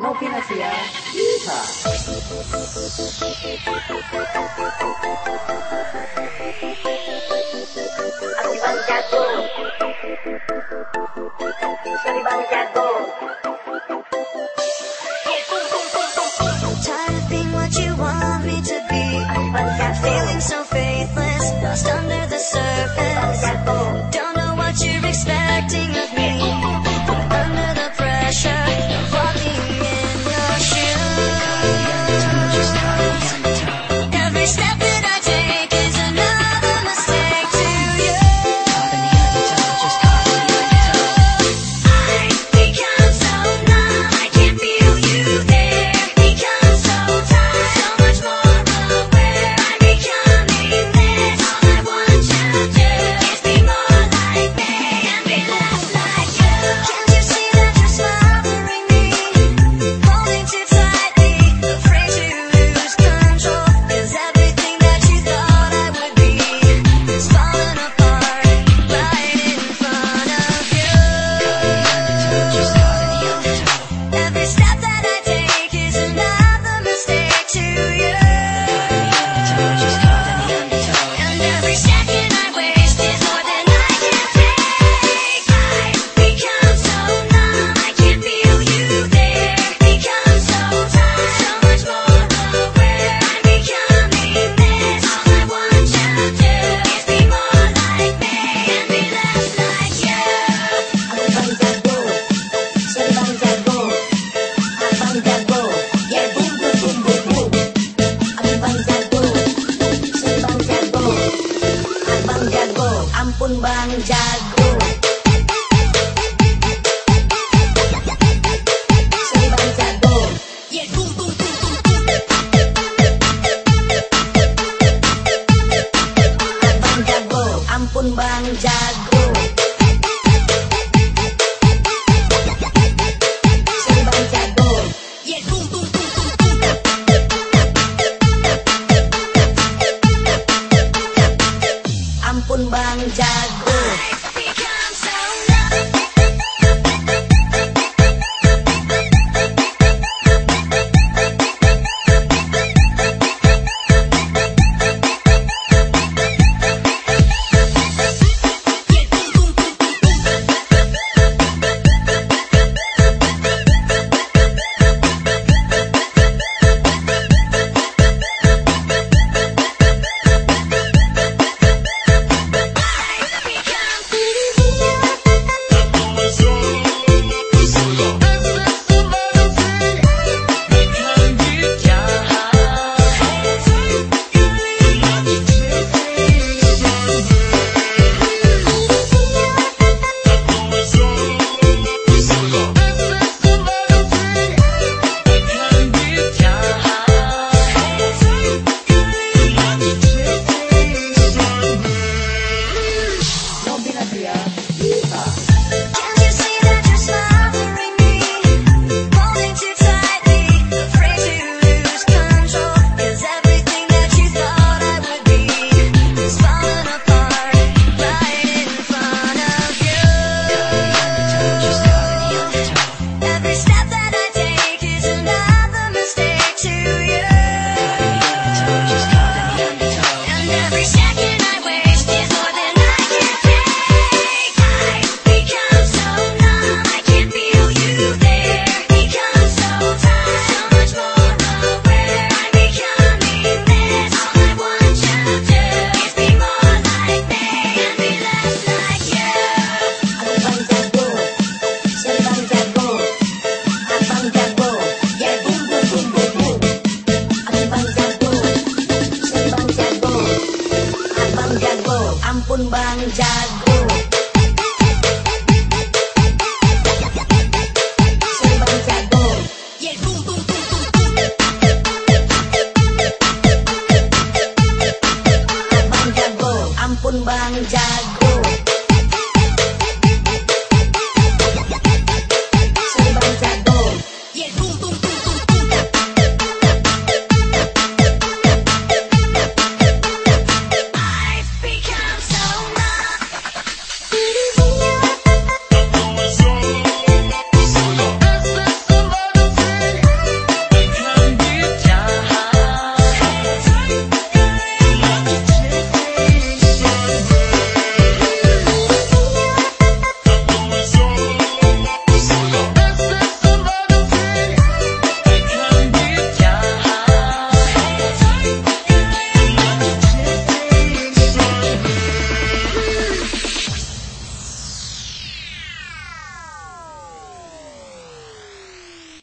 Novinasia. Yeehaw. Aku Bang Jago. Sorry Bang Jago. ampun bang jago. jago. I go.